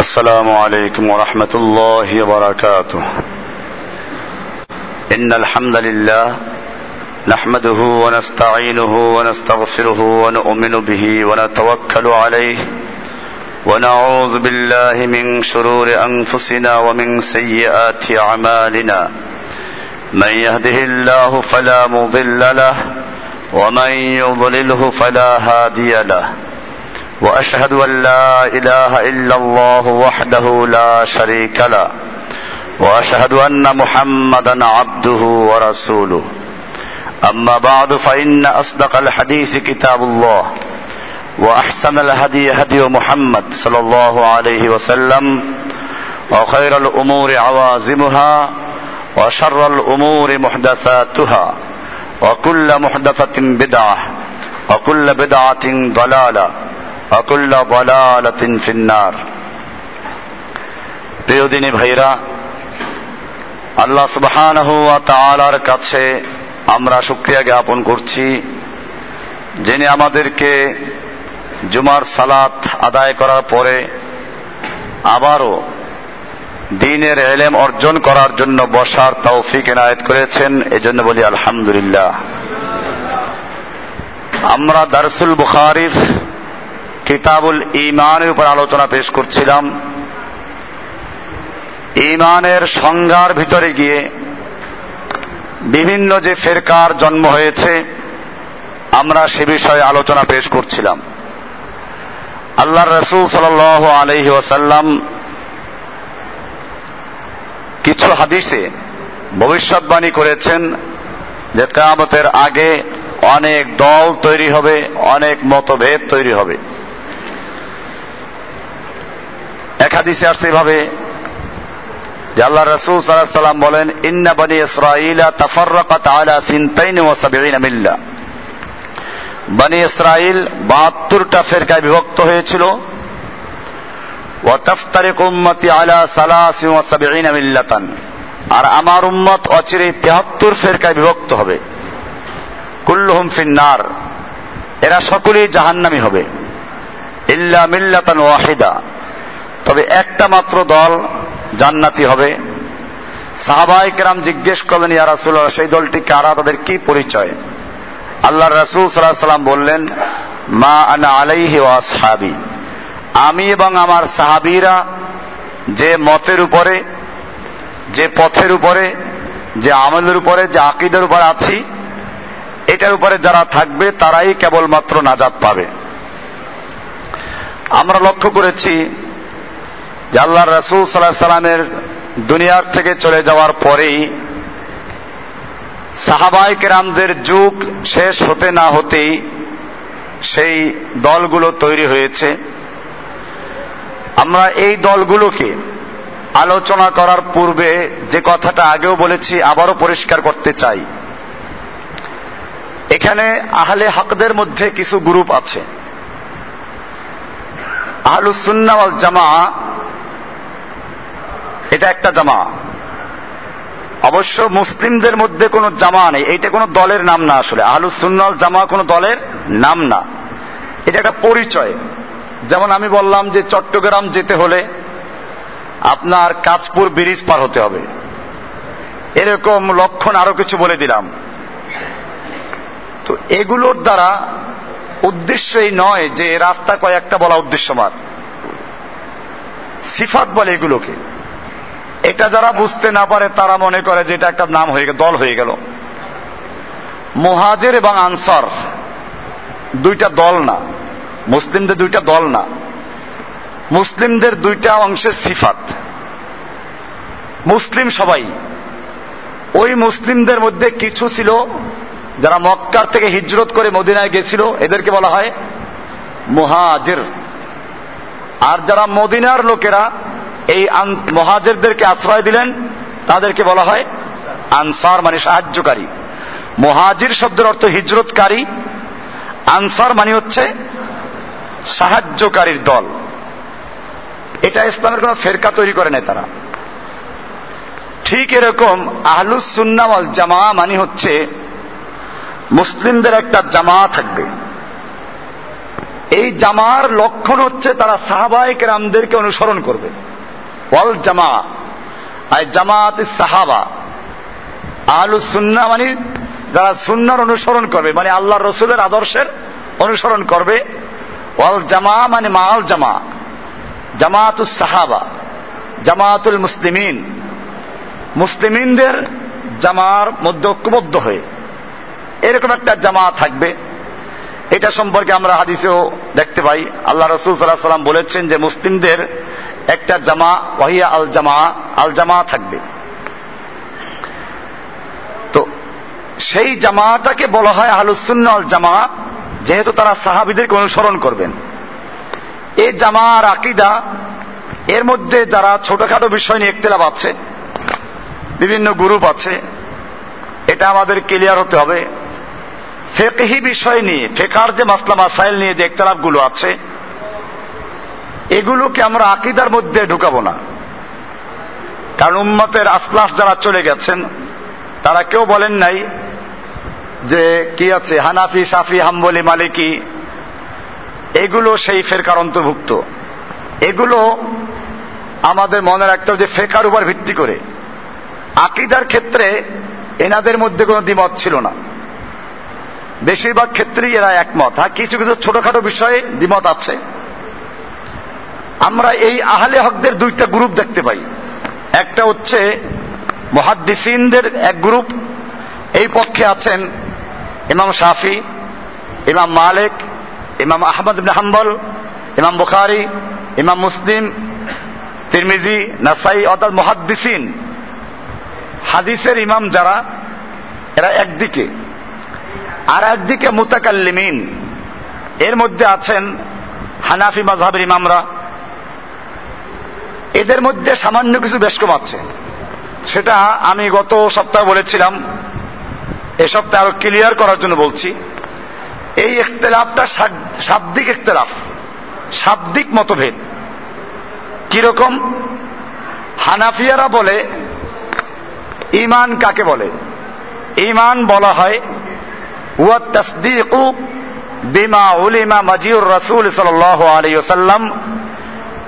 السلام عليكم ورحمة الله وبركاته. إن الحمد لله نحمده ونستعينه ونستغفره ونؤمن به ونتوكل عليه ونعوذ بالله من شرور أنفسنا ومن سيئات أعمالنا. من يهده الله فلا مضل له ومن يضلله فلا هادي له. وأشهد أن لا إله إلا الله وحده لا شريك له. وأشهد أن محمدا عبده ورسوله. أما بعد فإن أصدق الحديث كتاب الله وأحسن الهدي هدي محمد صلى الله عليه وسلم وخير الأمور عوازمها وشر الأمور محدثاتها وكل محدثة بدعة وكل بدعة ضلالة. অকুল্লা বলালাতিন ফিন্নার। প্রিয় দিনী ভাইরা, আল্লাহ সুবহানাহু ওয়া তাআলার কাছে আমরা শুকরিয়া জ্ঞাপন করছি, যিনি আমাদেরকে জুমার সালাত আদায় করার পরে আবারও দিনের এলেম অর্জন করার জন্য বসার তৌফিক এনায়েত করেছেন, এজন্য বলি আলহামদুলিল্লাহ। আমরা দারসুল বুখারির কিতাবুল ইমানের উপর আলোচনা পেশ করছিলাম। ইমানের সংজ্ঞার ভিতরে গিয়ে বিভিন্ন যে ফেরকার জন্ম হয়েছে, আমরা সে বিষয়ে আলোচনা পেশ করছিলাম। আল্লাহ রসুল সাল আলহি ওয়াসাল্লাম কিছু হাদিসে ভবিষ্যৎবাণী করেছেন যে কামতের আগে অনেক দল তৈরি হবে, অনেক মতভেদ তৈরি হবে। এক হাদিসে আসছে এভাবে যে আল্লাহ রসুল সাল্লাম বলেন, ইন্না বনি ইসরাইলা তাফাররাকাত আলা সিনতাইন ওয়া সাবঈনা মিল্লা। বনি ইসরাইল 72টা ফিরকায় বিভক্ত হয়েছিল। ওয়া তাফতারিক উম্মতি আলা সালাসি ওয়া সাবঈনা মিল্লাতান। আর আমার উম্মত অচিরে 73 ফেরকায় বিভক্ত হবে। কুল্লুহুম ফিন্নার। এরা সকলেই জাহান্নামী হবে। ইল্লা মিল্লাতান ওয়াহিদা। তবে একটা মাত্র দল জান্নাতি হবে। সাহাবাই কেরাম জিজ্ঞেস করলেন, ইয়া রাসুল্লাহ সেই দলটি কারা? তাদের কি পরিচয়? আল্লাহ রাসুল সাল্লাহ সাল্লাম বললেন, মা আনা আলাইহি ওয়াসহাবি আমি এবং আমার সাহাবিরা যে মতের উপরে, যে পথের উপরে, যে আমলের উপরে, যে আকিদের উপরে আছি, এটার উপরে যারা থাকবে, তারাই কেবলমাত্র নাজাত পাবে। আমরা লক্ষ্য করেছি যে আল্লাহ রসুল সাল্লাহ সাল্লামের দুনিয়ার থেকে চলে যাওয়ার পরেই সাহাবাই কেরামদের যুগ শেষ হতে না হতেই সেই দলগুলো তৈরি হয়েছে। আমরা এই দলগুলোকে আলোচনা করার পূর্বে যে কথাটা আগেও বলেছি, আবারও পরিষ্কার করতে চাই। এখানে আহলে হকদের মধ্যে কিছু গ্রুপ আছে। আহলুসুন্না ওয়াল জামা এটা একটা জামা। অবশ্য মুসলিমদের মধ্যে কোনো জামা নেই। এইটা কোনো দলের নাম না আসলে। আহলুসুন্নাল জামা কোনো দলের নাম না। এটা একটা পরিচয়। যেমন আমি বললাম যে চট্টগ্রাম যেতে হলে আপনার কাঁচপুর ব্রিজ পার হতে হবে। এরকম লক্ষণ আরও কিছু বলে দিলাম। তো এগুলোর দ্বারা উদ্দেশ্য এই নয় যে রাস্তা কয়েকটা বলা উদ্দেশ্য আমার সিফাত বলে এগুলোকে। এটা যারা বুঝতে না পারে, তারা মনে করে যে এটা একটা নাম হয়ে গেল, দল হয়ে গেল। মোহাজের এবং আনসার দুইটা দল না। মুসলিমদের দুইটা দল না। মুসলিমদের দুইটা অংশের সিফাত। মুসলিম সবাই। ওই মুসলিমদের মধ্যে কিছু ছিল যারা মক্কার থেকে হিজরত করে মদিনায় গেছিল, এদেরকে বলা হয় মুহাজের। আর যারা মদিনার লোকেরা এই মহাজেরদেরকে আশ্রয় দিলেন, তাদেরকে বলা হয় আনসার মানে সাহায্যকারী। মহাজির শব্দের অর্থ হিজরতকারী, আনসার মানে হচ্ছে সাহায্যকারীর দল। এটা ইসলামের কোন ফেরকা তৈরি করে নেয় তারা। ঠিক এরকম আহলুস সুন্নাওয়াল জামা মানে হচ্ছে মুসলিমদের একটা জামা থাকবে। এই জামার লক্ষণ হচ্ছে তারা সাহাবাহিক রামদেরকে অনুসরণ করবে। ওয়াল জামা আর জামাত সাহাবা। আলু সুন্না মানে যারা সুন্নার অনুসরণ করবে মানে আল্লাহ রসুলের আদর্শের অনুসরণ করবে। ওয়াল জামা মানে মাল জামা। জামাতুস সাহাবা, জামাতুল মুসলিমিন। মুসলিমিনদের জামার মধ্যে ঐক্যবদ্ধ হয়ে এরকম একটা জামা থাকবে। এটা সম্পর্কে আমরা হাদিসেও দেখতে পাই। আল্লাহ রসুল সাল্লাহ সাল্লাম বলেছেন যে মুসলিমদের একটা জামা, ওয়াহিয়া আল জামা আল জামা থাকবে। তো সেই জামাটাকে বলা হয় আহলুসুন্ন আল জামা, যেহেতু তারা সাহাবিদেরকে অনুসরণ করবেন। এই জামা আর আকিদা, এর মধ্যে যারা ছোটখাটো বিষয় নিয়ে একতেলাভ আছে, বিভিন্ন গ্রুপ আছে, এটা আমাদের ক্লিয়ার হতে হবে। ফেকহি বিষয় নিয়ে, ফেকার যে মাসলা, মাসাইল নিয়ে যে একতলাফগুলো আছে এগুলোকে আমরা আকিদার মধ্যে ঢুকাবো না। কারণ উম্মতের আসলাফ যারা চলে গেছেন, তারা কেউ বলেন নাই যে, কি আছে? হানাফি, সাফি, হাম্বলি, মালিকি, এগুলো সেই ফেরকার অন্তর্ভুক্ত। এগুলো আমাদের মনে রাখতে হবে যে ফেকার উপর ভিত্তি করে। আকিদার ক্ষেত্রে এনাদের মধ্যে কোনো দ্বিমত ছিল না। বেশিরভাগ ক্ষেত্রেই এরা একমত। হ্যাঁ কিছু কিছু ছোটখাটো বিষয়ে দ্বিমত আছে। আমরা এই আহলে হকদের দুইটা গ্রুপ দেখতে পাই। একটা হচ্ছে মহাদ্দিসিনদের এক গ্রুপ, এই পক্ষে আছেন ইমাম শাফি, ইমাম মালিক, ইমাম আহমদ হাম্বল, ইমাম বুখারি, ইমাম মুসলিম, তিরমিজি, নাসাই, অর্থাৎ মহাদ্দিসিন। হাদিসের ইমাম যারা, এরা একদিকে। আর একদিকে মুতাকাল্লিমিন। এর মধ্যে আছেন হানাফি মাজহাবের ইমামরা। এদের মধ্যে সামান্য কিছু বেশকম আছে। সেটা আমি গত সপ্তাহে বলেছিলাম। এ সপ্তাহে আরও ক্লিয়ার করার জন্য বলছি। এই ইখতলাফটা শাব্দিক ইখতলাফ। শাব্দিক মতভেদ। কীরকম? হানাফিয়ারা বলে ইমান কাকে বলে? ইমান বলা হয়, ওয়া বিমা উলিমা মাজিউর রাসূল সাল্লাল্লাহু আলাইহি ওয়াসাল্লাম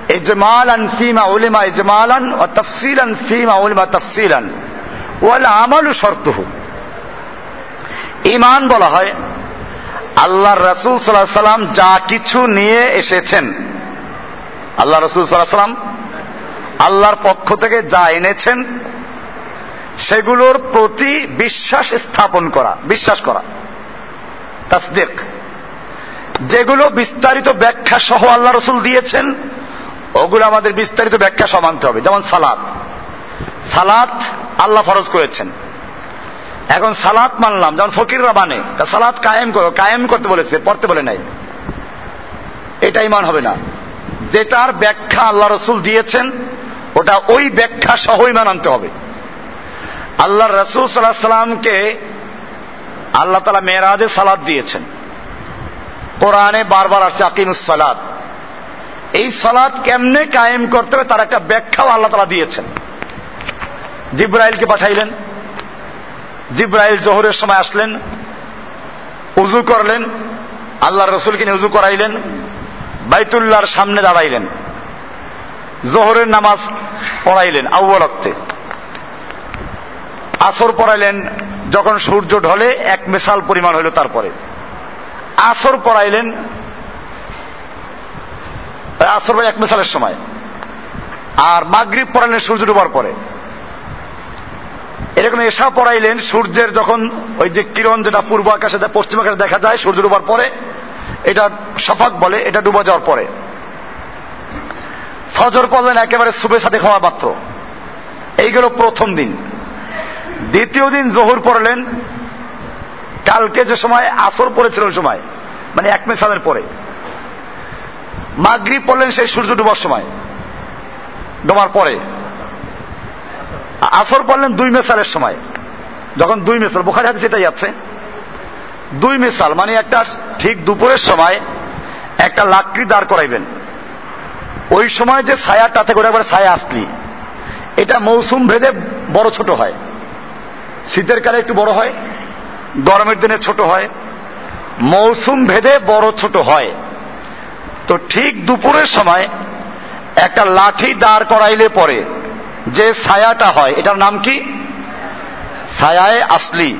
ইজমালান ফিমা উলিমা ইজমালান ওয়া তাফসিলান ফিমা উলিমা তাফসিলান ওয়াল আমালু শর্তুহু ইমান বলা হয়, আল্লাহর রাসূল আলাইহি সাল্লাম যা কিছু নিয়ে এসেছেন। আল্লাহ রসুল সাল্লাল্লাহু সাল্লাম আল্লাহর পক্ষ থেকে যা এনেছেন, সেগুলোর প্রতি বিশ্বাস স্থাপন করা, বিশ্বাস করা। তাসদিক। যেগুলো বিস্তারিত ব্যাখ্যা সহ আল্লাহ রসুল দিয়েছেন ওগুলো আমাদের বিস্তারিত ব্যাখ্যা সহ মানতে হবে। যেমন সালাত। সালাত আল্লাহ ফরজ করেছেন। এখন সালাত মানলাম, যেমন ফকিররা মানে। সালাত কায়েম করো, কায়েম করতে বলেছে, পড়তে বলে নাই। এটা ইমান হবে না। যেটার ব্যাখ্যা আল্লাহ রসুল দিয়েছেন, ওটা ওই ব্যাখ্যা সহ ইমান আনতে হবে। আল্লাহ রসুল সাল্লাহ সাল্লামকে আল্লাহ তালা মেয়েরাজে সালাদ দিয়েছেন। কোরআনে বারবার আসছে, আকিমুস সালাদ এই সালাদ কেমনে কায়েম করতে হবে তার একটা ব্যাখ্যাও আল্লাহ তালা দিয়েছেন। জিব্রাইলকে পাঠাইলেন। জিব্রাইল জোহরের সময় আসলেন। উজু করলেন। আল্লাহ রসুলকে নিয়ে উজু করাইলেন। বাইতুল্লাহর সামনে দাঁড়াইলেন। জোহরের নামাজ পড়াইলেন আউ্বলক্তে আসর পড়াইলেন যখন সূর্য ঢলে এক মেশাল পরিমাণ হইল তারপরে। আসর পড়াইলেন আসর ভাই এক মেশালের সময়। আর মাগরীব পড়াইলেন সূর্য ডুবার পরে। এরকম এসা পড়াইলেন, সূর্যের যখন ওই যে কিরণ যেটা পূর্ব আকাশে পশ্চিম আকাশে দেখা যায়, সূর্য ডুবার পরে, এটা সফাক বলে, এটা ডুবা যাওয়ার পরে। ফজর পড়লেন একেবারে সুবে সাথে খাওয়া মাত্র। এইগুলো প্রথম দিন। দ্বিতীয় দিন জহুর পড়লেন। কালকে যে সময় আসর পড়েছিল ওই সময় মানে এক মেসালের পরে। মাগরি পড়লেন সেই সূর্য ডুবার সময়। ডোবার পরে। আসর পড়লেন দুই মেসালের সময়। যখন দুই মেসাল, বোখারি হাতে সেটাই আছে। দুই মিসাল মানে একটা ঠিক দুপুরের সময় একটা লাকড়ি দাঁড় করাইবেন। ওই সময় যে ছায়াটা থেকে, ওটা একবার ছায়া আসলি। এটা মৌসুম ভেদে বড় ছোট হয়। শীতের কালে একটু বড় হয়, গরমের দিনে ছোট হয়। মৌসুম ভেদে বড় ছোট হয়। তো ঠিক দুপুরের সময় একটা লাঠি দাঁড় করাইলে পরে যে ছায়াটা হয়, এটার নাম কি? ছায়ায় আসলি।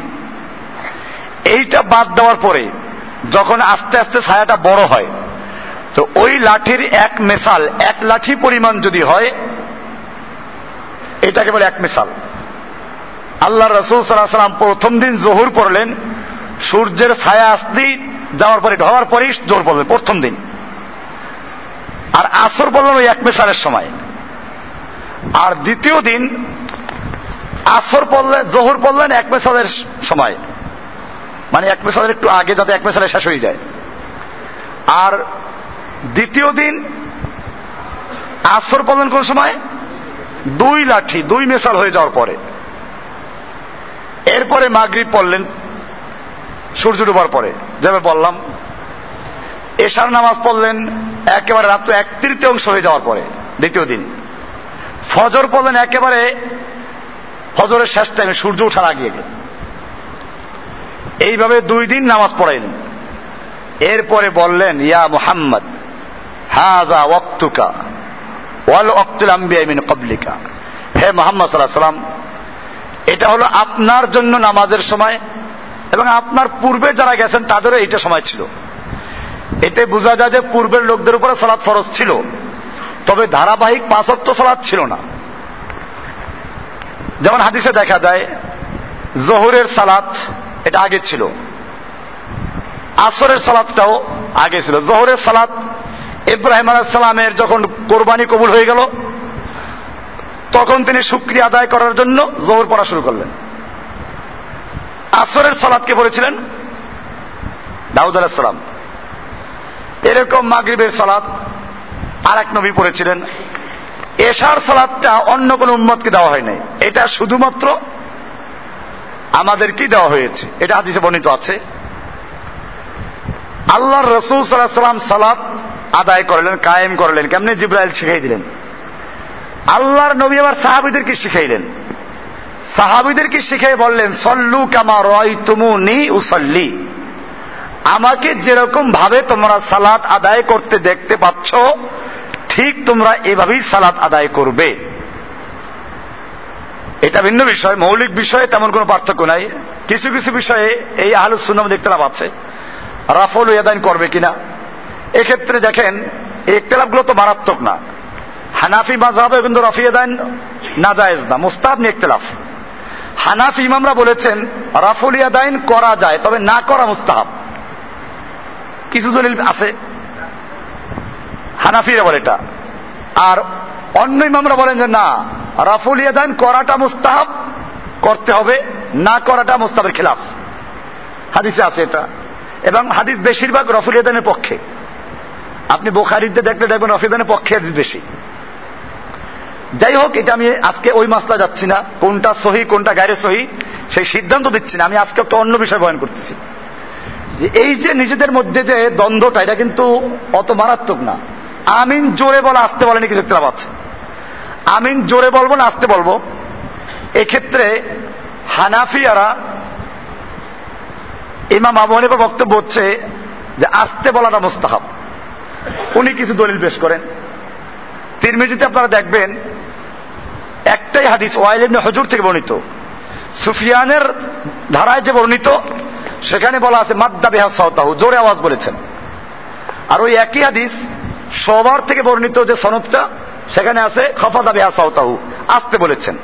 এইটা বাদ দেওয়ার পরে যখন আস্তে আস্তে ছায়াটা বড় হয়, তো ওই লাঠির এক মেশাল এক লাঠি পরিমাণ যদি হয়, এটাকে বলে এক মেশাল আল্লাহ রসুল সাল্লাহ সাল্লাম প্রথম দিন জহুর পড়লেন, সূর্যের ছায়া আসতেই যাওয়ার পরে, ঢোয়ার পরেই জোর পড়লেন প্রথম দিন। আর আসর পড়লেন ওই এক মেশালের সময়। আর দ্বিতীয় দিন আসর পড়লেন জহুর পড়লেন এক মেশালের সময়। মানে এক মেশালের একটু আগে যাতে এক মেশালে শেষ হয়ে যায়। আর দ্বিতীয় দিন আসর পড়লেন কোন সময়? দুই লাঠি, দুই মেশাল হয়ে যাওয়ার পরে। এরপরে মাগরিব পড়লেন, সূর্য ডুবার পরে। যেভাবে বললাম এশার নামাজ পড়লেন, একেবারে রাত্র এক তৃতীয়াংশ হয়ে যাওয়ার পরে, দ্বিতীয় দিন। ফজর পড়লেন একেবারে ফজরের শেষ টাইমে সূর্য ওঠার আগে এইভাবে দুই দিন নামাজ পড়াইলেন। এরপরে বললেন, ইয়া মুহাম্মদ হাজা ওয়াক্তুকা ওয়াল ওয়াক্তুল আম্বিয়া মিন কবলিকা হে মোহাম্মদ সাল্লাহ এটা হলো আপনার জন্য নামাজের সময় এবং আপনার পূর্বে যারা গেছেন, তাদেরও এইটা সময় ছিল। এতে বোঝা যায় যে পূর্বের লোকদের উপরে সলাৎ ফরজ ছিল। তবে ধারাবাহিক পাঁচত্ব সলাৎ ছিল না। যেমন হাদিসে দেখা যায়, জহুরের সালাত এটা আগে ছিল। আসরের সালাতটাও আগে ছিল। জহরের সালাত ইব্রাহিম আলাইসালামের যখন কোরবানি কবুল হয়ে গেল, তখন তিনি শুক্রিয়া আদায় করার জন্য জোহর পড়া শুরু করলেন। আসরের সালাদকে বলেছিলেন, দাউদ আলাহিসাম এরকম মাগরিবের সালাদ আর এক নবী পড়েছিলেন। এশার সালাদটা অন্য কোন উম্মতকে দেওয়া হয় নাই। এটা শুধুমাত্র আমাদেরকেই দেওয়া হয়েছে। এটা হাদিসে বর্ণিত আছে। আল্লাহর রসুল সাল্লাহ সাল্লাম সালাদ আদায় করলেন, কায়েম করলেন। কেমনি জিব্রাইল শিখাই দিলেন? আল্লাহর নবী আবার সাহাবিদেরকে শিখাইলেন। সাহাবিদেরকে শিখাই বললেন, সল্লু কামা রয় তুমু নি উসল্লি। আমাকে যেরকম ভাবে তোমরা সালাত আদায় করতে দেখতে পাচ্ছ, ঠিক তোমরা এভাবেই সালাত আদায় করবে। এটা ভিন্ন বিষয়, মৌলিক বিষয়ে তেমন কোনো পার্থক্য নাই। কিছু কিছু বিষয়ে এই আহলুস সুন্নাম দেখতে লাভ আছে। রাফল ইয়াদাইন করবে কিনা? এক্ষেত্রে দেখেন, এই ইকতলাফগুলো তো মারাত্মক না। হানাফি মাঝহাবে কিন্তু রফিয়াদাইন নাজায়েজ না মুস্তাব নিয়ে ইকতলাফ হানাফি ইমামরা বলেছেন রাফুল ইয়াদাইন করা যায়, তবে না করা মুস্তাহাব। কিছু দলিল আছে। হানাফিরা বলে এটা। আর অন্য ইমামরা বলেন যে, না, রাফুল ইয়াদাইন করাটা মুস্তাহাব, করতে হবে, না করাটা মুস্তাবের খেলাফ। হাদিসে আছে এটা। এবং হাদিস বেশিরভাগ রফুল ইয়াদানের পক্ষে। আপনি বোখারিতে দেখলে দেখবেন রফিদানের পক্ষে হাদিস বেশি। যাই হোক এটা আমি আজকে ওই মাসলা যাচ্ছি না। কোনটা সহি, কোনটা গায়ে সহি, সেই সিদ্ধান্ত দিচ্ছি না। আমি আজকে একটা অন্য বিষয় বয়ন করতেছি। যে এই যে নিজেদের মধ্যে যে দ্বন্দ্বটা, এটা কিন্তু অত মারাত্মক না। আমিন জোরে বলা, আসতে বলেনি কিছু একটা আছে আমিন জোরে বলব না, আসতে বলব। এক্ষেত্রে হানাফিয়ারা, ইমাম আবু হানিফার বক্তব্য হচ্ছে যে আসতে বলাটা মোস্তাহাব। উনি কিছু দলিল পেশ করেন। তিরমিজিতে আপনারা দেখবেন, একটাই হাদিস, ওয়াইল হজুর থেকে বর্ণিত। সুফিয়ানের ধারায় যে বর্ণিত সেখানে বলা আছে, মাদ্দা বেহা সাউতাহু জোরে আওয়াজ বলেছেন। আর ওই একই হাদিস সবার থেকে বর্ণিত যে সনদটা, সেখানে আছে, খফাদা বেহা সাউতাহু আসতে বলেছেন।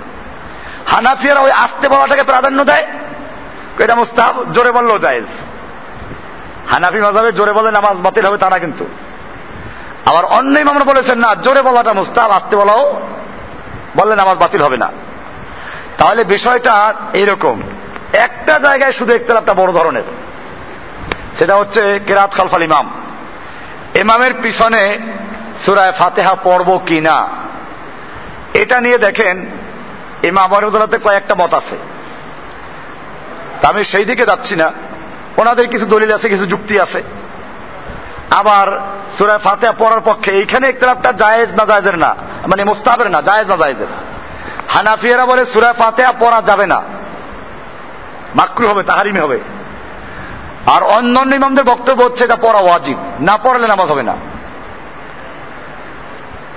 হানাফিয়ারা ওই আসতে বলাটাকে প্রাধান্য দেয়। এটা মুস্তাহাব, জোরে বললেও জায়েজ। হানাফি মাজাবে জোরে বলে নামাজ বাতিল হবে তা না কিন্তু। আবার অন্য ইমামরা বলেছেন, না, জোরে বলাটা মুস্তাহাব, আসতে বলাও, বললে নামাজ বাতিল হবে না। তাহলে বিষয়টা এইরকম। একটা জায়গায় শুধু একতলাপটা বড় ধরনের। সেটা হচ্ছে কেরাত খালফাল ইমাম। ইমামের পিছনে সুরায় ফাতেহা পড়ব কি না, এটা নিয়ে দেখেন ইমাম আবরুদ্দাতে কয়েকটা মত আছে। আমি সেই দিকে যাচ্ছি না। ওনাদের কিছু দলিল আছে, কিছু যুক্তি আছে। আবার সুরায় ফাতেহা পড়ার পক্ষে এইখানে একতলাপটা জায়েজ না জায়েজের না? মানে মোস্তাবের না, জায়েজ না জায়েজের। হানাফিয়ারা বলে সুরায় ফাতেহা পড়া যাবে না। মাকরু হবে, তাহারিমি হবে। আর অন্য অন্য ইমামদের বক্তব্য হচ্ছে এটা পড়া ওয়াজিব, না পড়লে নামাজ হবে না।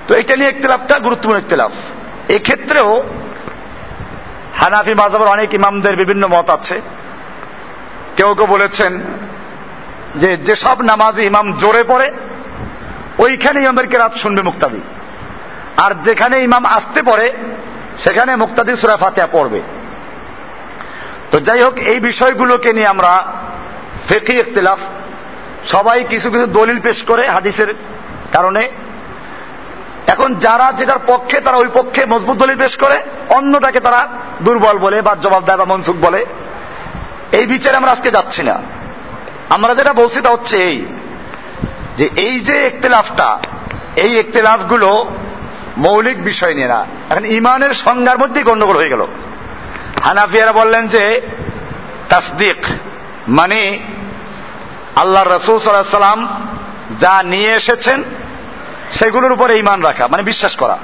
তো এটা নিয়ে ইখতলাফটা গুরুত্বপূর্ণ ইখতলাফ। এক্ষেত্রেও হানাফি মাজাবের অনেক ইমামদের বিভিন্ন মত আছে। কেউ কেউ বলেছেন যে যেসব নামাজি ইমাম জোরে পড়ে, ওইখানে ইমামদেরকে রাত শুনবে মুক্তাদি। আর যেখানে ইমাম আসতে পড়ে, সেখানে মুক্তাদি সুরা ফাতেহা পড়বে। তো যাই হোক, এই বিষয়গুলোকে নিয়ে আমরা ফেকি ইখতলাফ, সবাই কিছু কিছু দলিল পেশ করে হাদিসের কারণে। এখন যারা যেটার পক্ষে, তারা ওই পক্ষে মজবুত দলিল পেশ করে, অন্যটাকে তারা দুর্বল বলে বা জবাব দেয় বা মনসুখ বলে। এই বিচারে আমরা আজকে যাচ্ছি না। আমরা যেটা বলছি তা হচ্ছে এই, যে এই যে একতেলাফটা এই একতেলাফগুলো মৌলিক বিষয় নিয়ে না। এখন ইমানের সংজ্ঞার মধ্যেই গন্ডগোল হয়ে গেল। হানাফিয়ারা বললেন যে, তাসদিক মানে আল্লাহ রসুল সাল্লাম যা নিয়ে এসেছেন, সেগুলোর উপরে ইমান রাখা মানে বিশ্বাস করা।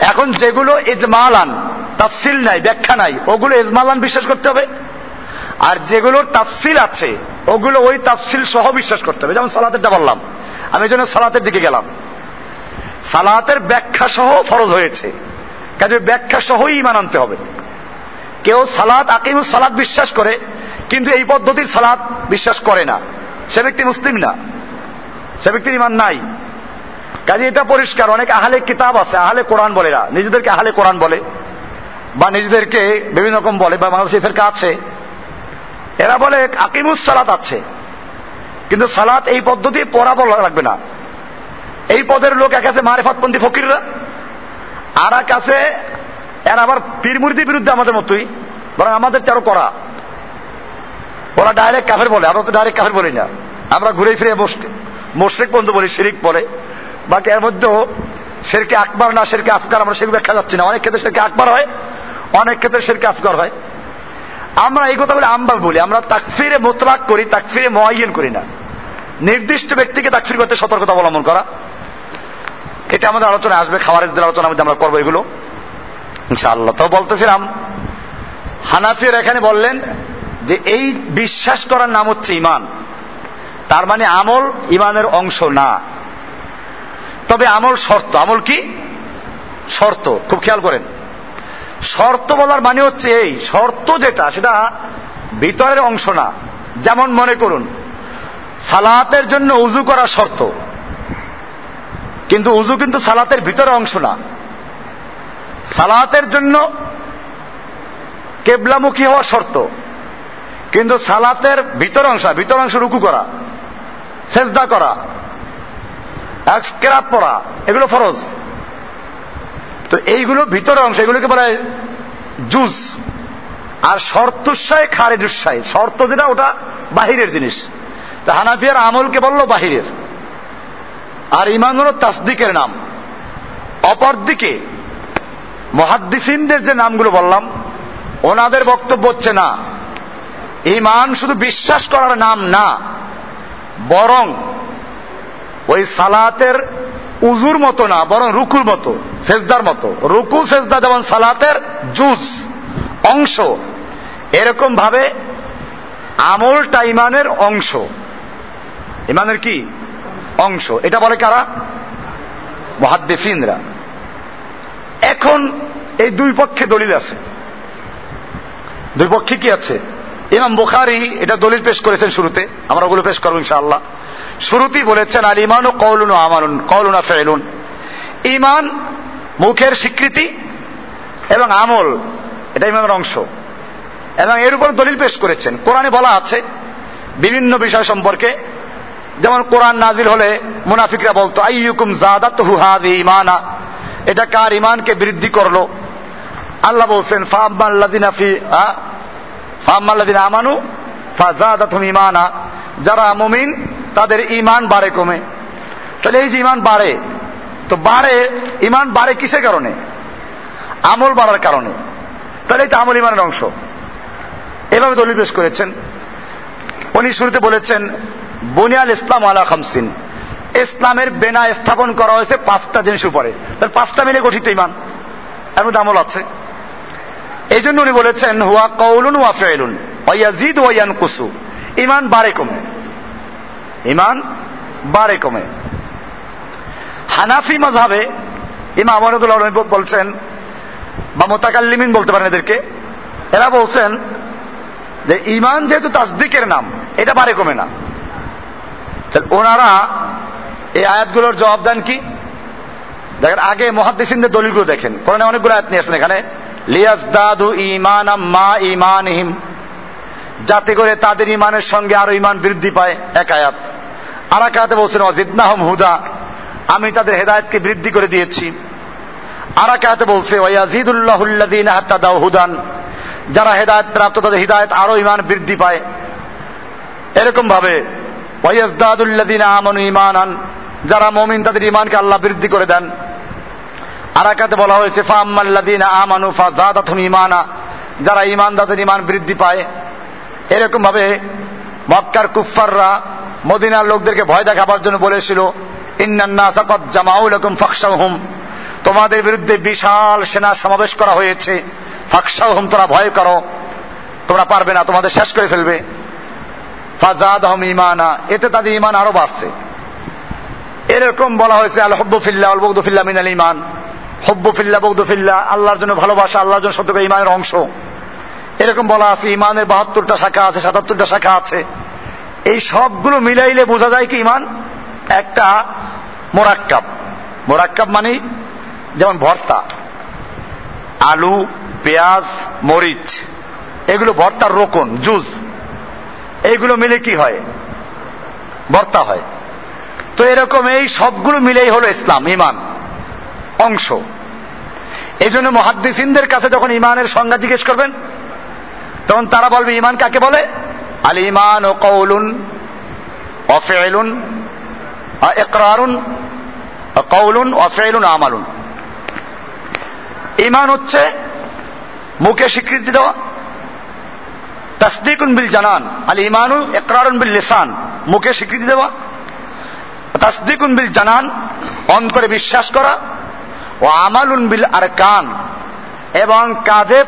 এখন যেগুলো এজমালান তাফসিল নাই, ব্যাখ্যা নাই, ওগুলো এজমালান বিশ্বাস করতে হবে। আর যেগুলোর তাফসিল আছে, ওগুলো ওই তাফসিল সহ বিশ্বাস করতে হবে। যেমন সালাতেরটা বললাম, আমি এই জন্য সালাতের দিকে গেলাম। সালাতের ব্যাখ্যা সহ ফরজ হয়েছে। কাজে ব্যাখ্যা সহই ইমান আনতে হবে। কেউ সালাত, আকিমুস সালাত বিশ্বাস করে, কিন্তু এই পদ্ধতির সালাত বিশ্বাস করে না। সে ব্যক্তি মুসলিম না। সে ব্যক্তির ইমান নাই। কাজে এটা পরিষ্কার, অনেক আহলে কিতাব আছে, আহলে কোরআন বলে না নিজেদেরকে আহলে কোরআন বলে, বা নিজেদেরকে বিভিন্ন রকম বলে, বা বাংলাদেশে ফেরকা আছে। এরা বলে, আকিমুস সালাত আছে। কিন্তু সালাত এই পদ্ধতি পড়া বলা লাগবে না। এই পদের লোক এক আছে মারেফাতপন্থী ফকিররা, আর এক আছে এরা আবার পীরমূর্তির বিরুদ্ধে আমাদের মতোই, বরং আমাদের চারো করা। ওরা ডাইরেক্ট কাফের বলে, আমরা তো ডাইরেক্ট কাফের বলি না। আমরা ঘুরে ফিরে মোশেক বন্ধু বলি, শিরিক পরে বাকি এর মধ্যেও সেরকে আকবার না সেরকে আসকার, আমরা সেরকম ব্যাখ্যা যাচ্ছি না। অনেক ক্ষেত্রে সেরকে আকবার হয়, অনেক ক্ষেত্রে সেরকে আসকার হয়। আমরা এই কথাগুলো আমরা বলি, আমরা তাকফিরে মোতলাক করি, তাকফিরে ময়ন করি না। নির্দিষ্ট ব্যক্তিকে তাকফির করতে সতর্কতা অবলম্বন করা। এটা আমাদের আলোচনা আসবে, খাওয়ারেজদের আলোচনা আমরা করব এগুলো। ইনশাআল্লাহ। তো বলতেছিলাম, হানাফির এখানে বললেন যে এই বিশ্বাস করার নাম হচ্ছে ইমান তার মানে আমল ইমানের অংশ না। তবে আমল শর্ত। আমল কি? শর্ত। খুব খেয়াল করেন। শর্ত বলার মানে হচ্ছে এই। শর্ত যেটা, সেটা ভিতরের অংশ না। যেমন মনে করুন, সালাতের জন্য উজু করা শর্ত। কিন্তু উজু কিন্তু সালাতের ভিতরে অংশ না। সালাতের জন্য কেবলামুখী হওয়া শর্ত। কিন্তু সালাতের ভিতর অংশ ভিতর অংশ রুকু করা, সেজদা করা কেরাত পড়া, এগুলো ফরজ। তো এইগুলো ভিতর অংশ, এগুলোকে বলা হয় জুস আর শর্তুসায় খারে খারেজুসায় শর্ত যেটা, ওটা বাহিরের জিনিস। তা হানাফিয়ার আমলকে বলল বাহিরের। আর ইমান হল তাসদিকের নাম। অপরদিকে মহাদ্দিসিনদের যে নামগুলো বললাম, ওনাদের বক্তব্য হচ্ছে না। ইমান শুধু বিশ্বাস করার নাম না, বরং ওই সালাতের উজুর মতো না, বরং রুকুর মতো, সেজদার মতো। রুকু, সেজদা যেমন সালাতের জুজ, অংশ এরকম ভাবে আমলটা ইমানের অংশ। ইমানের কি? অংশ। এটা বলে কারা? মহাদ্দেফিনরা এখন এই দুই পক্ষে দলিল আছে। দুই পক্ষে কি আছে? ইমাম বুখারি এটা দলিল পেশ করেছেন শুরুতে, আমরা ওগুলো পেশ করব ইনশাআল্লাহ। শুরুতেই বলেছেন আর ইমান ও কৌলুন ও আমানুন কৌলুনা ফেলুন। ইমান মুখের স্বীকৃতি এবং আমল, এটা ইমানের অংশ। এবং এর উপর দলিল পেশ করেছেন। কোরআনে বলা আছে বিভিন্ন বিষয় সম্পর্কে, যেমন কোরআন নাজিল হলে মুনাফিকরা বলতো, আইয়ুকুম জাদাত হুহাদি ইমানা এটা কার ইমানকে বৃদ্ধি করল? আল্লাহ বলছেন আমানু ফাজাদাতুম ইমানা যারা মুমিন, তাদের ইমান বাড়ে কমে। তাহলে এই যে ইমান বাড়ে, তো বাড়ে ইমান বাড়ে কিসের কারণে? আমল বাড়ার কারণে। তাহলে তো আমল ইমানের অংশ। এভাবে দলিল পেশ করেছেন। উনি শুরুতে বলেছেন, বুনিয়াল ইসলাম আলা খামসিন। ইসলামের বেনা স্থাপন করা হয়েছে পাঁচটা জিনিস উপরে। তাহলে পাঁচটা মিলে গঠিত ইমান। এর মধ্যে আমল আছে। এই জন্য উনি বলেছেন, হুয়া কৌলুন ওয়া ফেলুন ওয়াজিদ ওয়ান কুসু ইমান বাড়ে কমে। ইমান বাড়ে কমে। হানাফি মজাবে ইমা আমানুল্লাহ বলছেন, বা মোতাকাল্লিমিন বলতে পারেন এদেরকে, এরা বলছেন যে ইমান যেহেতু তাসদিকের নাম, এটা বারে কমে না। ওনারা এই আয়াতগুলোর জবাব দেন কি? দেখেন, আগে মহাদ্দিসিনদের দলিলগুলো দেখেন। কোরআনে অনেকগুলো আয়াত নিয়ে আসছেন এখানে। লিয়াস দাদু ইমান মা ইমানহিম যাতে করে তাদের ইমানের সঙ্গে আরও ইমান বৃদ্ধি পায়। এক আয়াত। আর এক আয়াতে বলছেন অজিদনাহম হুদা। আমি তাদের হেদায়তকে বৃদ্ধি করে দিয়েছি। আর এক আয়াতে বলছে ওয়াজিদুল্লাহুল্লাদিন হাত্তাদাও হুদান। যারা হেদায়ত প্রাপ্ত, তাদের হৃদায়ত আরও ইমান বৃদ্ধি পায়। এরকম ভাবে ওয়াইয়াজদাদুল্লাদিন আমানু ইমানান যারা মমিন, তাদের ইমানকে আল্লাহ বৃদ্ধি করে দেন। আরাকাতে বলা হয়েছে যারা ইমান তাদের ইমান বৃদ্ধি পায়। এরকম ভাবে মক্কার কুফাররা মদিনার লোকদেরকে ভয় দেখাবার জন্য বলেছিল তোমাদের বিরুদ্ধে বিশাল সেনা সমাবেশ করা হয়েছে। ফাকসাহুম তোরা ভয় করো। তোমরা পারবে না, তোমাদের শেষ করে ফেলবে। ফাজাদ হম ইমানা এতে তাদের ইমান আরও বাড়ছে। এরকম বলা হয়েছে, আল হব্বফিল্লা আল বৌদফিল্লা মিনাল ইমান হব্বফিল্লা বৌদফিল্লা আল্লাহর জন্য ভালোবাসা, আল্লাহর জন্য সত্য ইমানের অংশ। এরকম বলা আছে ইমানের বাহাত্তরটা শাখা আছে, সাতাত্তরটা শাখা আছে। এই সবগুলো মিলাইলে বোঝা যায় কি ইমান একটা মোরাক্কাব। মোরাক্কাব মানে যেমন ভর্তা, আলু, পেঁয়াজ, মরিচ, এগুলো ভর্তার রোকন, জুস। এইগুলো মিলে কি হয়? ভর্তা হয়। তো এরকম এই সবগুলো মিলেই হলো ইসলাম ইমান অংশ। এই জন্য মহাদ্দিসিনদের কাছে যখন ইমানের সংজ্ঞা জিজ্ঞেস করবেন, তখন তারা বলবে ইমান কাকে বলে? আল ইমান ও কৌলুন অফেলুন একরারুন কৌলুন অফেলুন আমালুন। ইমান হচ্ছে মুখে স্বীকৃতি দেওয়া, তাসদিকুন বিল জানান, আল ইমানু একরারুন বিল লিসান, মুখে স্বীকৃতি দেওয়া তাসদিকুন বিল জানান, অন্তরে বিশ্বাস করা, ও আমালুন বিল আর কান এবং কাজে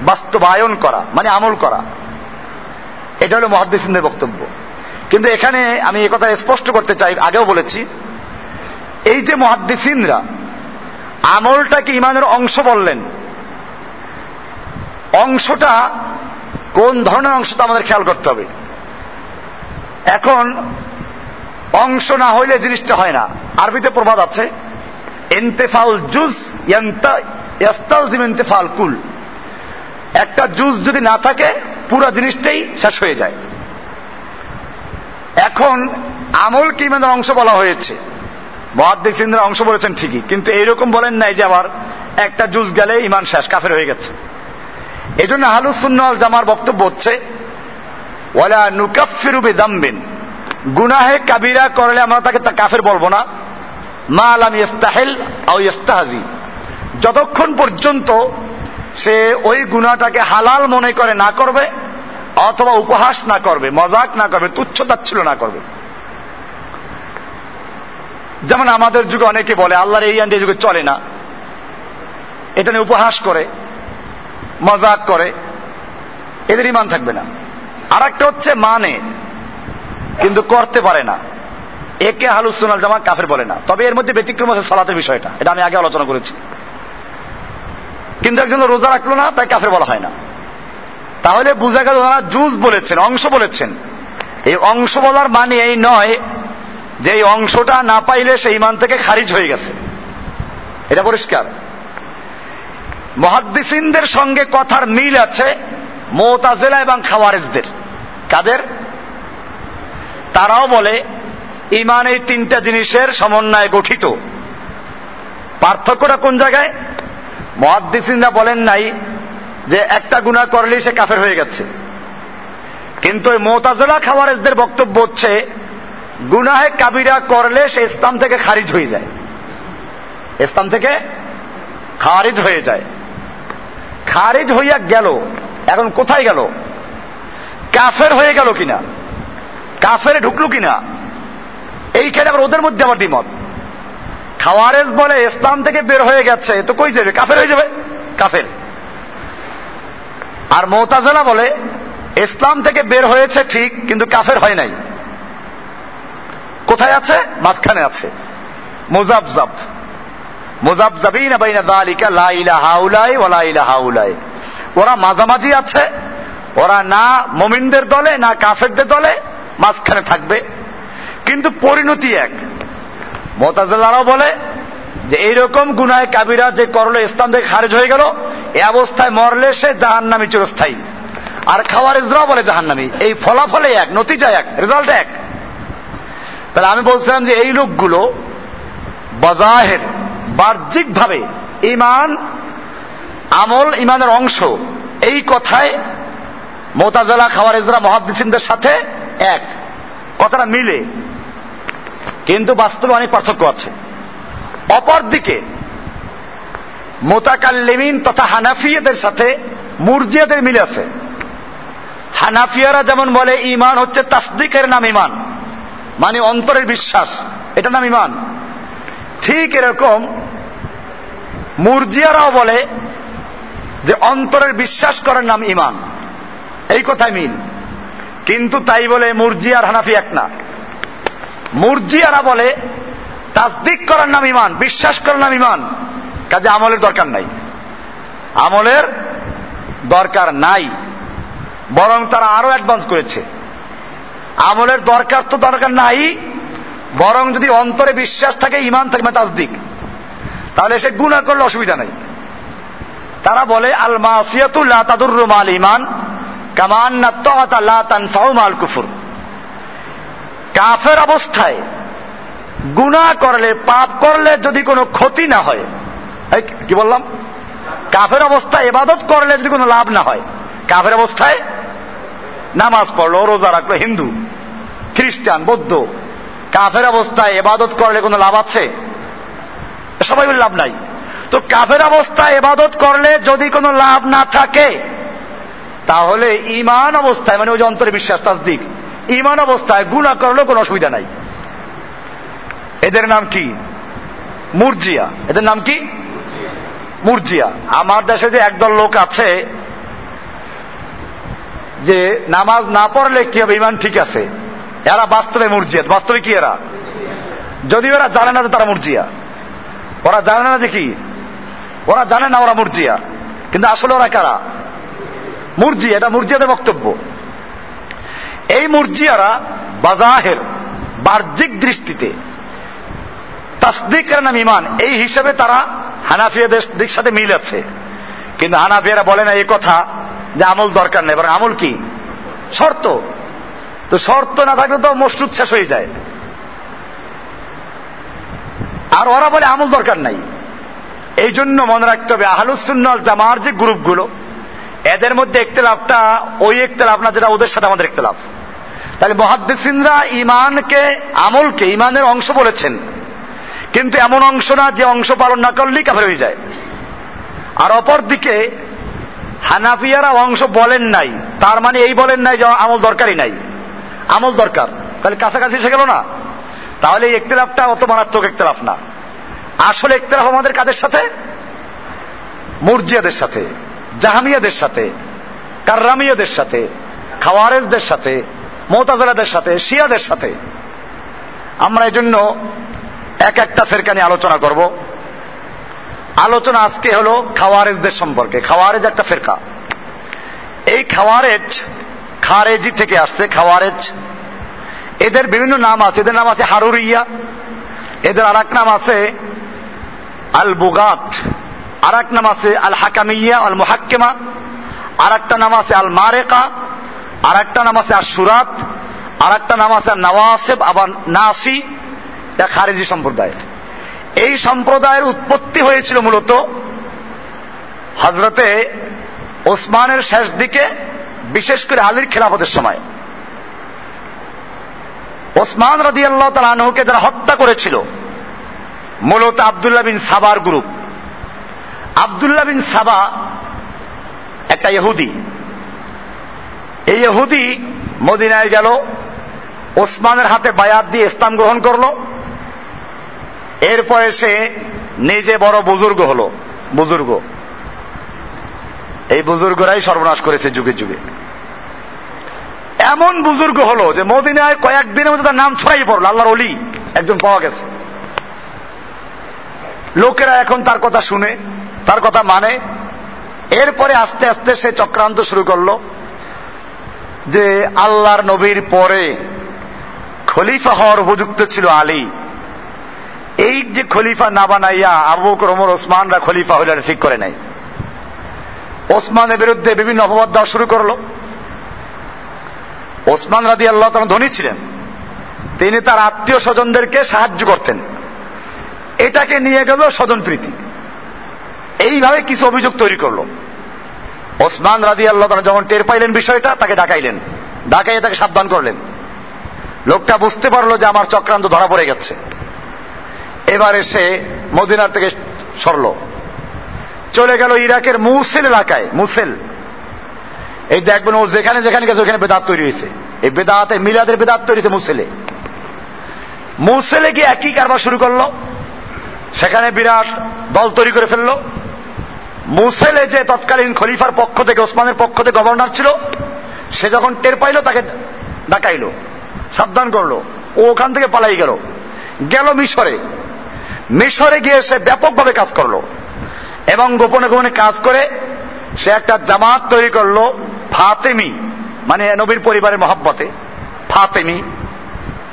বাস্তবায়ন করা মানে আমল করা। এটা হলো মহাদ্দিসিনদের বক্তব্য। কিন্তু এখানে আমি কথা স্পষ্ট করতে চাই, আগেও বলেছি, এই যে মহাদ্দিসিনরা আমলটাকে ইমানের অংশ বললেন, অংশটা কোন ধরনের অংশটা আমাদের খেয়াল করতে হবে। এখন অংশ না হইলে জিনিসটা হয় না। আরবিতে প্রবাদ আছে জুস কুল। একটা জুস যদি না থাকে, পুরো জিনিসটাই শেষ হয়ে যায়। এখন আমল কি ইমানের অংশ বলা হয়েছে? মহাদ্দিসিনরা অংশ বলেছেন ঠিকই, কিন্তু এইরকম বলেন নাই যে আবার একটা জুস গেলে ইমান শেষ, কাফের হয়ে গেছে। এই জন্য আলুসুন্নাল জামার বক্তব্য হচ্ছে, ওয়ালা নুকাফিরুবে দাম্বিন গুনাহে কাবিরা করলে আমরা তাকে কাফের বলব না। মা আলাম ইস্তাহেল আও ইস্তাহাজি যতক্ষণ পর্যন্ত সে ওই গুনাটাকে হালাল মনে করে না করবে, অথবা উপহাস না করবে, মজাক না করবে, তুচ্ছ তাচ্ছিল না করবে। যেমন আমাদের যুগে অনেকে বলে, আল্লাহর এই আইনটা যুগে চলে না। এটা নিয়ে উপহাস করে, মজাক করে, এদের ইমান থাকবে না। আর একটা হচ্ছে মানে। কিন্তু করতে পারে না। একে হালুসুনাল জামা কাফের বলে না। তবে এর মধ্যে ব্যতিক্রম আছে সালাতের বিষয়টা। এটা আমি আগে আলোচনা করেছি। কিন্তু একজন রোজা রাখল না, তাই কাফের বলা হয় না। তাহলে বুঝা গেল ওনারা জুজ বলেছেন, অংশ বলেছেন। এই অংশ বলার মানে এই নয় যে এই অংশটা না পাইলে সেই ইমান থেকে খারিজ হয়ে গেছে। এটা পরিষ্কার। মহাদ্দিসিনদের সঙ্গে কথার মিল আছে মোতাজেলা এবং খাওয়ারেজদের। কাদের? তারাও বলে, ইমান এই তিনটা জিনিসের সমন্বয়ে গঠিত। পার্থক্যটা কোন জায়গায়? মহাদ্দিসিনরা বলেন নাই যে একটা গুণা করলেই সে কাফের হয়ে গেছে। কিন্তু মোতাজেলা খাওয়ারেজদের বক্তব্য হচ্ছে, গুনাহে কাবিরা করলে সে ইসলাম থেকে খারিজ হয়ে যায়। ইসলাম থেকে খারিজ হয়ে যায়। খারিজ হইয়া গেল, এখন কোথায় গেল? কাফের হয়ে গেল কিনা? কাফের ঢুকলো কিনা? এইখানে আবার ওদের মধ্যে আবার দ্বিমত। খাওয়ারেজ বলে ইসলাম থেকে বের হয়ে গেছে তো কই যাবে? কাফের হয়ে যাবে? কাফের। আর মোতাজেলা বলে, ইসলাম থেকে বের হয়েছে ঠিক, কিন্তু কাফের হয় নাই। কোথায় আছে? মাঝখানে আছে। মোজাবজাব। মুজাবজাবিন বাইনা দালিকা লা ইলাহা উলাই ওয়া লা ইলাহা উলাই। ওরা মাঝামাঝি আছে, ওরা না মমিনদের দলে, না কাফেরদের দলে মাঝখানে থাকবে। কিন্তু পরিণতি এক। মোতাজাল্লারাও বলে যে, এইরকম গুনায় কাবিরা যে করলে, ইসলাম থেকে খারেজ হয়ে গেল, এ অবস্থায় মরলে সে জাহান্নামি চিরস্থায়ী। আর খাওয়ার ইজরাও বলে জাহান্নামি। এই ফলাফলে এক, নতিজা এক রেজাল্ট এক। তাহলে আমি বলছিলাম যে, এই লোকগুলো বজাহের বাহ্যিক ভাবে ইমান আমল ইমানের অংশ। এই কথায় মোতাজালা খাওয়ার ইজরা মহাদিসিনদের সাথে এক, কথাটা মিলে। কিন্তু বাস্তবে অনেক পার্থক্য আছে। অপরদিকে, মোতাকাল্লিমিন তথা হানাফিয়াদের সাথে মুরজিয়াদের মিলে আছে। হানাফিয়ারা যেমন বলে ইমান হচ্ছে তাসদিকের নাম ইমান মানে অন্তরের বিশ্বাস এটা নাম ইমান ঠিক এরকম মুরজিয়ারাও বলে যে, অন্তরের বিশ্বাস করার নাম ইমান এই কথায় মিল। কিন্তু তাই বলে মুরজিয়ার হানাফি এক না। মুরজিয়ারা বলে, তাসদিক করার নাম ইমান বিশ্বাস করার নাম ইমান কাজে আমলের দরকার নাই। আমলের দরকার নাই। বরং তারা আরও অ্যাডভান্স করেছে। আমলের দরকার তো দরকার নাই, বরং যদি অন্তরে বিশ্বাস থাকে ইমান থাকবে তাসদিক। তাহলে সে গুণা করলে অসুবিধা নাই। তারা বলে আল মাসিয়াতুল্লাহ তাদুর মাল ইমান কুফুর। কাফের অবস্থায় গুণা করলে, পাপ করলে যদি কোনো ক্ষতি না হয় কি বললাম? কাফের অবস্থায় এবাদত করলে যদি কোনো লাভ না হয়, কাফের অবস্থায় নামাজ পড়ল, রোজা রাখল, হিন্দু, খ্রিস্টান, বৌদ্ধ, কাফের অবস্থায় এবাদত করলে কোনো লাভ আছে? সবাই লাভ নাই। তো কাফের অবস্থায় এবাদত করলে যদি কোনো লাভ না থাকে তাহলে ইমান অবস্থায় মানে ওই যে অন্তরে বিশ্বাস, তাসদিক ইমান অবস্থায় গুণা করলেও কোনো অসুবিধা নাই। এদের নাম কি? মুরজিয়া। এদের নাম কি? মুরজিয়া। আমার দেশে যে একদল লোক আছে, যে নামাজ না পড়লে কি হবে? ইমান ঠিক আছে। এরা বাস্তবে মুরজিয়া। বাস্তবে কি এরা? যদি এরা জানে না যে তারা মুরজিয়া। ওরা জানে না যে কি? ওরা জানে না ওরা মুরজিয়া। কিন্তু আসলে ওরা কারা? মুরজি, এটা মুরজিয়াদের বক্তব্য। এই মুরজিয়ারা বাজাহের বাহ্যিক দৃষ্টিতে তাসদিক নাম ইমান এই হিসাবে তারা হানাফিয়াদের দিক সাথে মিল আছে। কিন্তু হানাফিয়ারা বলে না এই কথা যে আমল দরকার নেই, বরং আমল কি? শর্ত। তো শর্ত না থাকলে তো মসরুদ শেষ হয়ে যায়। আর ওরা বলে আমল দরকার নাই। এই জন্য মনে রাখতে হবে আহলুসুন্নাল জামার যে গ্রুপগুলো এদের মধ্যে একতলাফটা, ওই একতলাফ না, যেটা ওদের সাথে আমাদের একতলাফ। তাহলে মহাদ্দিসিনরা ইমানকে আমলকে ইমানের অংশ বলেছেন। কিন্তু এমন অংশ না, যে অংশ পালন না করলেই কাফের হয়ে যায়। আর অপর দিকে হানাফিয়ারা অংশ বলেন নাই। তার মানে এই বলেন নাই যে আমল দরকারই নাই। আমল দরকার। তাহলে কাছাকাছি এসে গেল না? তাহলে এই একতলাফটা অত মারাত্মক একতলাফ না। আসলে একতলাফ আমাদের কাদের সাথে? মুরজিয়াদের সাথে। জাহামিয়াদের সাথে, কার্রামিয়াদের সাথে, খাওয়ারেজদের সাথে, মোতাজালাদের সাথে, শিয়াদের সাথে। আমরা এই জন্য এক একটা ফেরকা নিয়ে আলোচনা করব। আলোচনা আজকে হলো খাওয়ারেজদের সম্পর্কে, খাওয়ারেজ একটা ফেরকা। এই খাওয়ারেজ খারেজি থেকে আসছে, খাওয়ারেজ। এদের বিভিন্ন নাম আছে, এদের নাম আছে হারুরিয়া, এদের আর নাম আছে আল বুগাত আর এক নাম আছে আল হাকামিয়া আল মুহাক্কেমা আর একটা নাম আছে আল মারেকা আর একটা নাম আছে আর সুরাত আর একটা নাম আছে নওয়াসেব আবার নাসি, এটা খারেজি সম্প্রদায়। এই সম্প্রদায়ের উৎপত্তি হয়েছিল মূলত হজরতে ওসমানের শেষ দিকে, বিশেষ করে আলীর খেলাফতের সময়। ওসমান রাজি আল্লাহ যারা হত্যা করেছিল, মূলত আবদুল্লাহ বিন সাবার গ্রুপ। আবদুল্লাহ বিন সাবা একটা ইহুদি। এই ইহুদি মদিনায় গেল, ওসমানের হাতে বায়াত দিয়ে ইসলাম গ্রহণ করল। এরপরে সে নিজে বড় বুজুর্গ হলো, বুজুর্গ। এই বুজুর্গরাই সর্বনাশ করেছে যুগে যুগে। এমন বুজুর্গ হলো যে মদিনায় কয়েকদিনের মধ্যে তার নাম ছড়াই পড়ল, আল্লাহর অলি একজন পাওয়া গেছে। লোকেরা এখন তার কথা শুনে তার কথা মানে এরপরে আস্তে আস্তে সে চক্রান্ত শুরু করল যে আল্লাহর নবীর পরে খলিফা হওয়ার উপযুক্ত ছিল আলী। এই যে খলিফা না বানাইয়া আবু বকর, ওমর, ওসমানরা খলিফা হইলে ঠিক করে নাই। ওসমানের বিরুদ্ধে বিভিন্ন অপবাদ দেওয়া শুরু করল। ওসমান রাদি আল্লাহ তখন ধনী ছিলেন। তিনি তার আত্মীয় স্বজনদেরকে সাহায্য করতেন। এটাকে নিয়ে গেল স্বজন প্রীতি এইভাবে কিছু অভিযোগ তৈরি করল। ওসমান রাজি আল্লাহ যখন টের পাইলেন বিষয়টা, তাকে ডাকাইলেন। ডাকাইয়ে তাকে সাবধান করলেন। লোকটা বুঝতে পারল যে আমার চক্রান্ত ধরা পড়ে গেছে। এবারে সে মদিনার থেকে সরল। চলে গেল ইরাকের মুসেল এলাকায়, মুসেল। এই দেখবেন ও যেখানে যেখানে গেছে, ওখানে বেদাত তৈরি হয়েছে। এই বেদাতে, মিলাদের বেদাত তৈরি হয়েছে মুসেলে। মুসেলে গিয়ে একই কারবার শুরু করল। সেখানে বিরাট দল তৈরি করে ফেলল। মুসেলে যে তৎকালীন খলিফার পক্ষ থেকে, ওসমানের পক্ষ থেকে গভর্নর ছিল, সে যখন টের পাইল, তাকে ডাকাইল, সাবধান করল, ও ওখান থেকে পালাই গেল। গেল মিশরে। মিশরে গিয়ে সে ব্যাপকভাবে কাজ করল এবং গোপনে গোপনে কাজ করে সে একটা জামাত তৈরি করল, ফাতেমি মানে নবীর পরিবারের মহাব্বতে, ফাতেমি।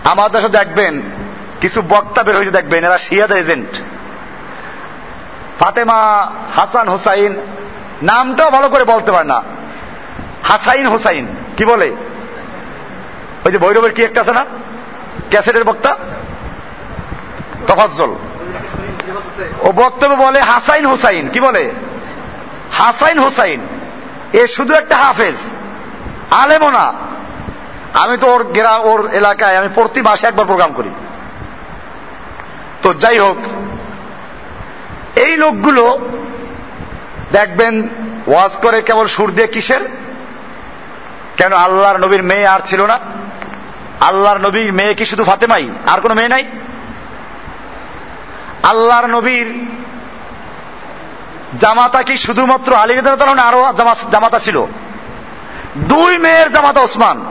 আমাদের দেশে দেখবেন, কিছু বক্তা বের হয়েছে দেখবেন, এরা শিয়াদের এজেন্ট ফাতেমা হাসান হুসাইন নামটাও ভালো করে বলতে পারে না। হাসাইন হুসাইন, কি বলে? ওই যে ভৈরবের কি একটা আছে না? ক্যাসেটের বক্তা? তফাজ্জল। ও বক্তব্য বলে হাসাইন হুসাইন, কি বলে? হাসাইন হুসাইন, এ শুধু একটা হাফেজ আলেমো না। আমি তো ওর গেরা, ওর এলাকায় আমি প্রতি মাসে একবার প্রোগ্রাম করি। তো যাই হোক এই লোকগুলো দেখবেন ওয়াজ করে কেবল সুর দিয়ে কিসের? কেন আল্লাহর নবীর মেয়ে আর ছিল না? আল্লাহর নবীর মেয়ে কি শুধু ফাতেমাই? আর কোনো মেয়ে নাই? আল্লাহর নবীর জামাতা কি শুধুমাত্র আলী না আরও জামাতা ছিল? দুই মেয়ের জামাতা ওসমান।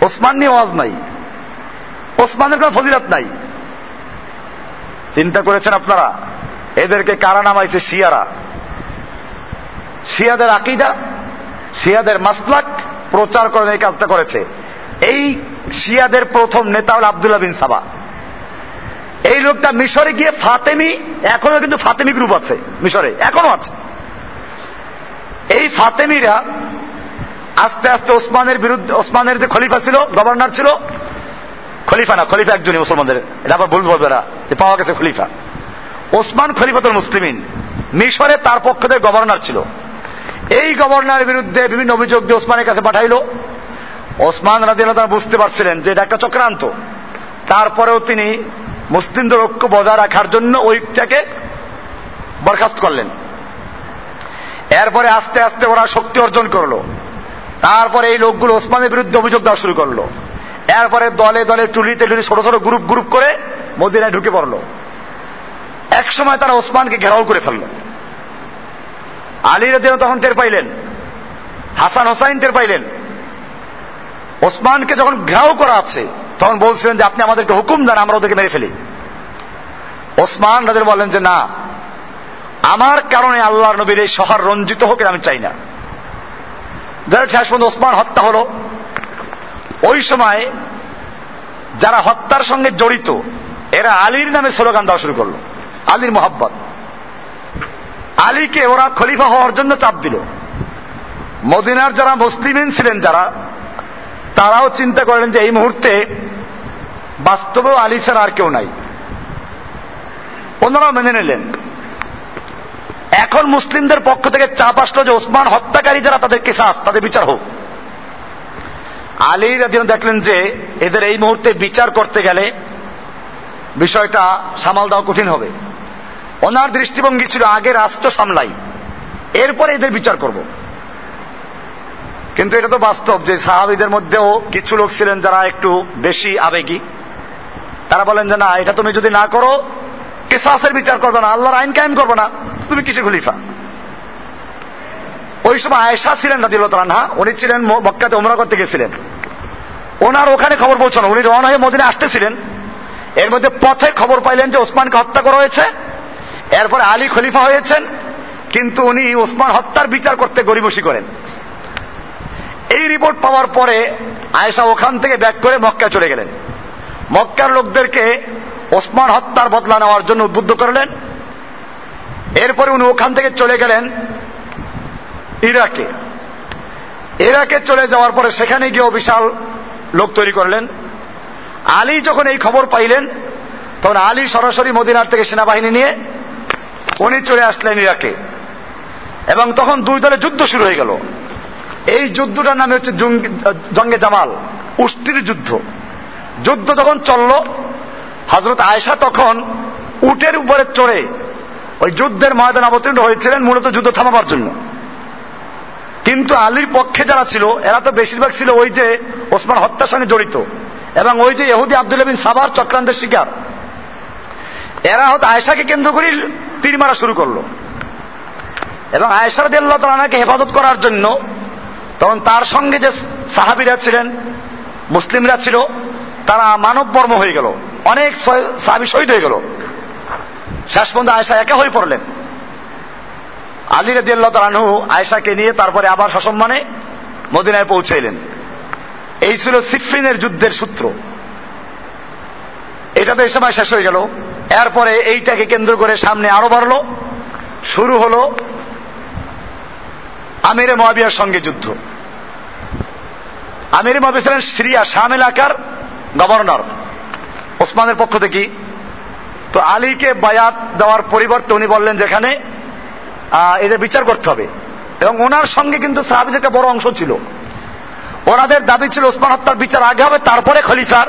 ওসমান নিয়ে ওয়াজ নাই। ওসমানের কোনো ফজিলত নাই। চিন্তা করেছেন আপনারা? এদেরকে কারা নামাইছে? শিয়ারা। শিয়াদের আকিদা, শিয়াদের মাসলাক প্রচার করে এই কাজটা করেছে। এই শিয়াদের প্রথম নেতা হল আবদুল্লাহ বিন সাবা। এই লোকটা মিশরে গিয়ে ফাতেমি, এখনও কিন্তু ফাতেমি গ্রুপ আছে, মিশরে, এখনও আছে। এই ফাতেমিরা আস্তে আস্তে ওসমানের বিরুদ্ধে ওসমানের যে খলিফা ছিল, গভর্নর ছিল, খলিফা না, খলিফা একজনই মুসলমানদের, এটা আবার ভুল বলবে না, যে পাওয়া গেছে খলিফা। ওসমান খলিফাতুল মুসলিমিন, মিশরে তার পক্ষ থেকে গভর্নর ছিল। এই গভর্নরের বিরুদ্ধে বিভিন্ন অভিযোগ দিয়ে ওসমানের কাছে পাঠাইল। ওসমান রাজি বুঝতে পারছিলেন যে এটা একটা চক্রান্ত। তারপরেও তিনি মুসলিমদের ঐক্য বজায় রাখার জন্য ওইটাকে বরখাস্ত করলেন। এরপরে আস্তে আস্তে ওরা শক্তি অর্জন করল। তারপরে এই লোকগুলো ওসমানের বিরুদ্ধে অভিযোগ দেওয়া শুরু করল। এরপরে দলে দলে টুলিতে টুলি ছোট ছোট গ্রুপ গ্রুপ করে মদিনায় ঢুকে পড়ল। এক সময় তারা ওসমানকে ঘেরাও করে ফেলল। আলী রাদিও তখন টের পাইলেন। হাসান হোসাইন টের পাইলেন। ওসমানকে যখন ঘেরাও করা আছে, তখন বলছিলেন যে, আপনি আমাদেরকে হুকুম দেন, আমরা ওদেরকে মেরে ফেলি। ওসমান রাদের বলেন যে, না, আমার কারণে আল্লাহর নবীর এই শহর রঞ্জিত হোক আমি চাই না। যারা শেষ পর্যন্ত ওসমান হত্যা হলো। ওই সময় যারা হত্যার সঙ্গে জড়িত, এরা আলীর নামে স্লোগান দেওয়া শুরু করল। আলীর মোহাব্বত। আলীকে ওরা খলিফা হওয়ার জন্য চাপ দিল। মদিনার যারা মুসলিমিন ছিলেন যারা, তারাও চিন্তা করলেন যে এই মুহূর্তে বাস্তবেও আলী ছাড়া আর কেউ নাই। ওনারাও মেনে নিলেন। এখন মুসলিমদের পক্ষ থেকে চাপ আসলো যে ওসমান হত্যাকারী যারা, তাদের কেসাস, তাদের বিচার হোক। আলী রাদিন দেখলেন যে এদের এই মুহূর্তে বিচার করতে গেলে বিষয়টা সামাল দেওয়া কঠিন হবে। ওনার দৃষ্টিভঙ্গি ছিল আগে রাষ্ট্র সামলাই। এরপরে এদের বিচার করব। কিন্তু এটা তো বাস্তব যে সাহাবিদের মধ্যেও কিছু লোক ছিলেন যারা একটু বেশি আবেগী। তারা বলেন যে না, এটা তুমি যদি না করো, কেসাসের বিচার করবে না, আল্লাহর আইন কায়েম করবে না তুমি কিসে খলিফা? ওই সময় আয়েশা ছিলেন না রাদিল রানহা উনি ছিলেন মক্কাতে ওমরা করতে গেছিলেন। ওনার ওখানে খবর পৌঁছানো, উনি রওনা হয়ে মদিনে আসতেছিলেন। এর মধ্যে পথে খবর পাইলেন যে ওসমানকে হত্যা করা হয়েছে। এরপরে আলী খলিফা হয়েছেন, কিন্তু উনি ওসমান হত্যার বিচার করতে গরিবসী করেন। এই রিপোর্ট পাওয়ার পরে আয়েশা ওখান থেকে ব্যাক করে মক্কা চলে গেলেন। মক্কার লোকদেরকে ওসমান হত্যার বদলা নেওয়ার জন্য উদ্বুদ্ধ করলেন। এরপরে উনি ওখান থেকে চলে গেলেন ইরাকে। ইরাকে চলে যাওয়ার পরে সেখানে গিয়েও বিশাল লোক তৈরি করলেন। আলী যখন এই খবর পাইলেন, তখন আলী সরাসরি মদিনার থেকে সেনাবাহিনী নিয়ে উনি চলে আসলেন ইরাকে। এবং তখন দুই দলে যুদ্ধ শুরু হয়ে গেল। এই যুদ্ধটার নামে হচ্ছে জঙ্গে জামাল উস্তির যুদ্ধ। যুদ্ধ তখন চলল। হজরত আয়সা তখন উটের উপরে চড়ে ওই যুদ্ধের ময়দান অবতীর্ণ হয়েছিলেন মূলত যুদ্ধ থামাবার জন্য। কিন্তু আলীর পক্ষে যারা ছিল, এরা তো বেশিরভাগ ছিল ওই যে ওসমান হত্যার সঙ্গে জড়িত এবং ওই যে ইহুদি আব্দুল সাবার চক্রান্তের শিকার। এরা হয়তো আয়সাকে কেন্দ্র করে তীর মারা শুরু করল। এবং আয়সার দিল্লা তালাকে হেফাজত করার জন্য তখন তার সঙ্গে যে সাহাবিরা ছিলেন, মুসলিমরা ছিল, তারা মানব বর্ম হয়ে গেল। অনেক সাহাবি শহীদ হয়ে গেল। শেষ পর্যন্ত আয়সা একা হয়ে পড়লেন। আলী রাজি আল্লাহ তালানহু আয়সাকে নিয়ে তারপরে আবার সসম্মানে মদিনায় পৌঁছে এলেন এই ছিল সিফিনের যুদ্ধের সূত্র। এটা তো এই সময় শেষ হয়ে গেল। এরপরে এইটাকে কেন্দ্র করে সামনে আরও বাড়লো। শুরু হল আমিরে মহাবিয়ার সঙ্গে যুদ্ধ। আমির মহাবিয়া ছিলেন সিরিয়া শাম এলাকার গভর্নর। ওসমানের পক্ষ থেকে। তো আলীকে বায়াত দেওয়ার পরিবর্তে উনি বললেন যেখানে এদের বিচার করতে হবে। এবং ওনার সঙ্গে কিন্তু সাহাবিজ একটা বড় অংশ ছিল। ওনাদের দাবি ছিল, ওসমান হত্যার বিচার আগে হবে, তারপরে খলিফার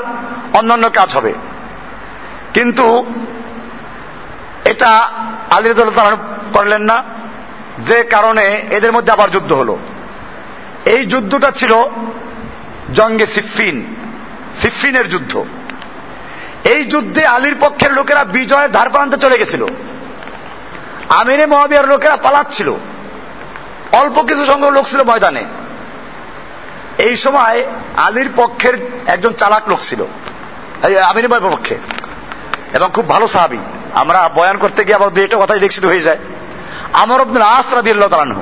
অন্যান্য কাজ হবে। কিন্তু এটা আলী করলেন না। যে কারণে এদের মধ্যে আবার যুদ্ধ হলো। এই যুদ্ধটা ছিল জঙ্গে সিফিন সিফিনের যুদ্ধ। এই যুদ্ধে আলীর পক্ষের লোকেরা বিজয়ের ধার প্রান্তে চলে গেছিল। আমিরে মহাবিয়ার লোকেরা পালাচ্ছিল। অল্প কিছু সংখ্যক লোক ছিল ময়দানে। এই সময় আলীর পক্ষের একজন চালাক লোক ছিল। আমির পক্ষে। এবং খুব ভালো সাহাবি। আমরা বয়ান করতে গিয়ে আবার দুইটা কথাই দেখছিত হয়ে যায়। আমর আব্দুল আস রাদিল্লাহ তালানহ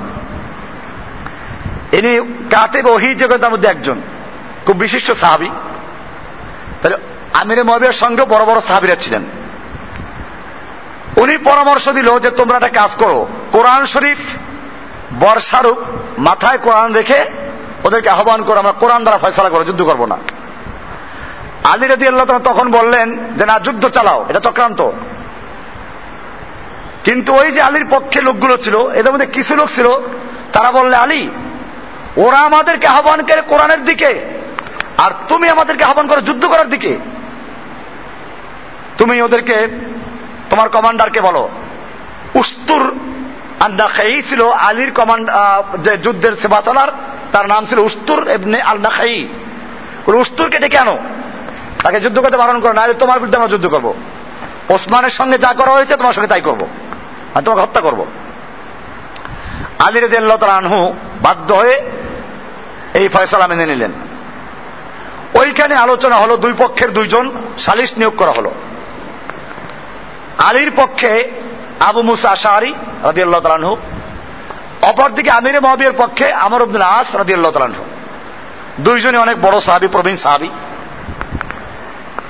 ইনি কাতেব ওহি জগতার মধ্যে একজন, খুব বিশিষ্ট সাহাবি। তাহলে আমিরে মহাবিয়ার সঙ্গে বড় বড় সাহাবিরা ছিলেন। উনি পরামর্শ দিল যে তোমরা একটা কাজ করো, কোরআন শরীফ বর্ষারূপ মাথায় কোরআন রেখে ওদেরকে আহ্বান করো, আমরা কোরআন দ্বারা ফয়সলা করো, যুদ্ধ করব না। আলী রাজি আল্লাহ তখন বললেন যে, না, যুদ্ধ চালাও, এটা চক্রান্ত কিন্তু ওই যে আলীর পক্ষে লোকগুলো ছিল, এদের মধ্যে কিছু লোক ছিল, তারা বললে, আলী, ওরা আমাদেরকে আহ্বান করে কোরআনের দিকে, আর তুমি আমাদেরকে আহ্বান করো যুদ্ধ করার দিকে। তুমি ওদেরকে, তোমার কমান্ডারকে বলো। উস্তুর আন্দাখাই ছিল আলীর কমান্ড যে যুদ্ধের সেবা চালার তার নাম ছিল উস্তুর এমনি আল্লাখাই উস্তুরকে ডেকে আনো। তাকে যুদ্ধ করতে বারণ করো না তোমার বিরুদ্ধে আমরা যুদ্ধ করব। ওসমানের সঙ্গে যা করা হয়েছে, তোমার সঙ্গে তাই করব। আর তোমাকে হত্যা করব। আলী রেজি আল্লাহ আনহু বাধ্য হয়ে এই ফয়সলা মেনে নিলেন। ওইখানে আলোচনা হলো, দুই পক্ষের দুইজন সালিশ নিয়োগ করা হলো। আলীর পক্ষে আবু মুসা আশাহারি রাজি আল্লাহ তালানহু অপরদিকে আমির মহাবিয়ের পক্ষে আমর আব্দুল আস রাজি আল্লাহ তালানহু দুইজনে অনেক বড় সাহাবি, প্রবীণ সাহাবি।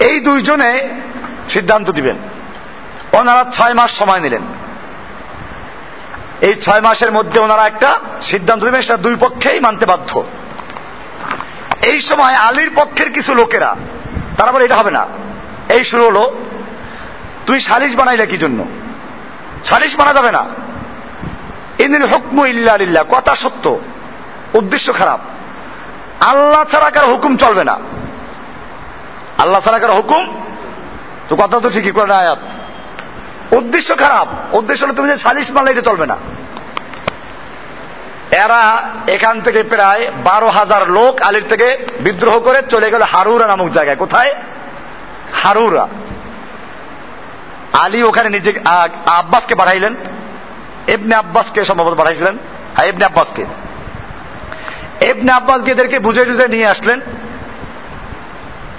এই দুইজনে সিদ্ধান্ত দিবেন। ওনারা ছয় মাস সময় নিলেন। এই ছয় মাসের মধ্যে ওনারা একটা সিদ্ধান্ত দিবেন, সেটা দুই পক্ষেই মানতে বাধ্য। এই সময় আলীর পক্ষের কিছু লোকেরা, তারা বলে, এটা হবে না। এই শুরু হলো। তুই সালিশ বানাইলে কি জন্য? সালিশ বানা যাবে না। ইন্দিন হুকম ইল্লা আলিল্লাহ কথা সত্য, উদ্দেশ্য খারাপ। আল্লাহ ছাড়া কারও হুকুম চলবে না। আল্লাহ ছাড়া কারও হুকুম? তো কথা তো ঠিকই করে আয়াত। উদ্দেশ্য খারাপ। উদ্দেশ্য হলো তুমি যে সালিশ মানলে এটা চলবে না। এরা এখান থেকে প্রায় বারো হাজার লোক আলীর থেকে বিদ্রোহ করে চলে গেল হারুরা নামক জায়গায়। কোথায়? হারুরা। আলী ওখানে নিজে আব্বাসকে বাড়াইলেন এবনে আব্বাসকে সম্ভবত পাঠাইছিলেন। হ্যাঁ এবনে আব্বাসকে। এবনে আব্বাসকে এদেরকে বুঝে টুঝে নিয়ে আসলেন।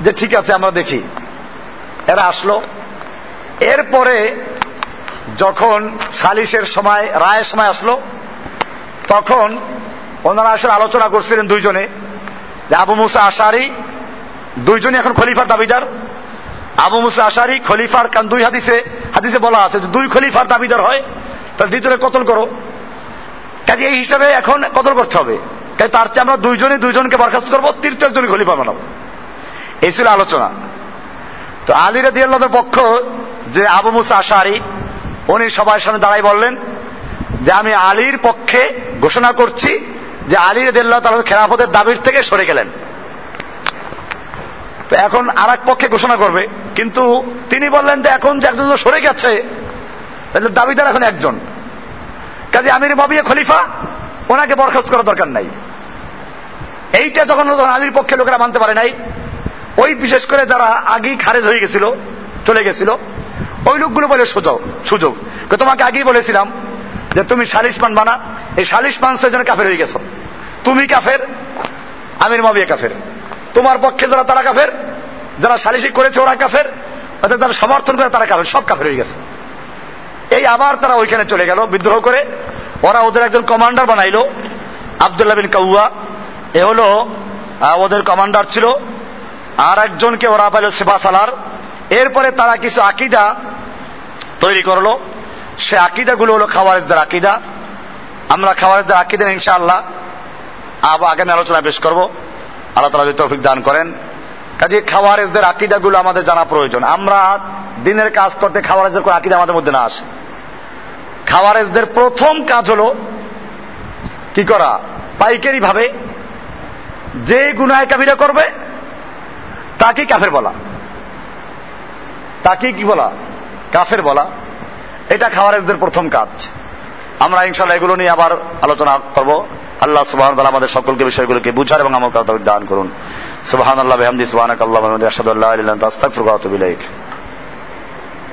যে ঠিক আছে, আমরা দেখি। এরা আসলো। এরপরে যখন সালিশের সময়, রায়ের সময় আসলো, তখন ওনারা আসলে আলোচনা করছিলেন দুইজনে, যে আবু মুসা আশারি দুইজনে এখন খলিফার দাবিদার। আবু মুসা আশারি, খলিফার কারণ দুই হাদিসে হাদিসে বলা আছে যে দুই খলিফার দাবিদার হয়, তার দ্বিতীয় কতল করো। কাজে এই হিসাবে এখন কতল করতে হবে? তাই তার চেয়ে আমরা দুইজনে দুইজনকে বরখাস্ত করব তৃতীয় একজন খলিফা বানাবো। এই ছিল আলোচনা। তো আলী রাদি আল্লাহর পক্ষ যে আবু মুসা আশারি উনি সবার সামনে দাঁড়াই বললেন যে, আমি আলীর পক্ষে ঘোষণা করছি যে আলী রাদি আল্লাহ তার খেলাফতের দাবির থেকে সরে গেলেন। তো এখন আর পক্ষে ঘোষণা করবে। কিন্তু তিনি বললেন যে, এখন যে একজন সরে গেছে, তাহলে দাবিদার এখন একজন। কাজে আমির বাবিয়া খলিফা, ওনাকে বরখাস্ত করার দরকার নাই। এইটা যখন আলীর পক্ষে লোকেরা মানতে পারে নাই ওই বিশেষ করে যারা আগেই খারেজ হয়ে গেছিল, চলে গেছিল, ওই লোকগুলো বলে সুযোগ সুযোগ। তোমাকে আগেই বলেছিলাম যে তুমি সালিশ মান বানা, এই সালিশ মানসের জন্য কাফের হয়ে গেছো। তুমি কাফের, আমির মাবিয়া কাফের। তোমার পক্ষে যারা তারা কাফের, যারা সালিশি করেছে ওরা কাফের, অর্থাৎ যারা সমর্থন করে তারা কাফের, সব কাফের হয়ে গেছে। এই আবার তারা ওইখানে চলে গেল, বিদ্রোহ করে। ওরা ওদের একজন কমান্ডার বানাইলো, আবদুল্লাহ বিন কাউয়া। এ হলো ওদের কমান্ডার ছিল আর একজনকে ওরা পাইল সেবা সালার। এরপরে তারা কিছু আকিদা তৈরি করল। সে আকিদাগুলো হলো খাওয়ারেজদের আকিদা। আমরা খাওয়ারেজদের আকিদা ইনশাআল্লাহ আবার আগামী আলোচনা পেশ করব। আল্লাহ তালা যদি তৌফিক দান করেন। কাজে খাওয়ারেজদের আকিদাগুলো আমাদের জানা প্রয়োজন। আমরা দিনের কাজ করতে খাওয়ারেজদের কোনো আকিদা আমাদের মধ্যে না আসে। খাওয়ারেজদের প্রথম কাজ হলো কি করা? পাইকারি ভাবে যে গুনায় কাবিরা করবে তাকে কাফের বলা। তাকে কি বলা? কাফের বলা। এটা খাওয়ারেজদের প্রথম কাজ। আমরা ইনশাল্লাহ এগুলো নিয়ে আবার আলোচনা করব। আল্লাহ সুবাহ আমাদের সকলকে বিষয়গুলোকে বুঝার এবং আমল দান করুন। সুবাহ আল্লাহ সুবাহ আল্লাহ আস্তাক ফুরগাত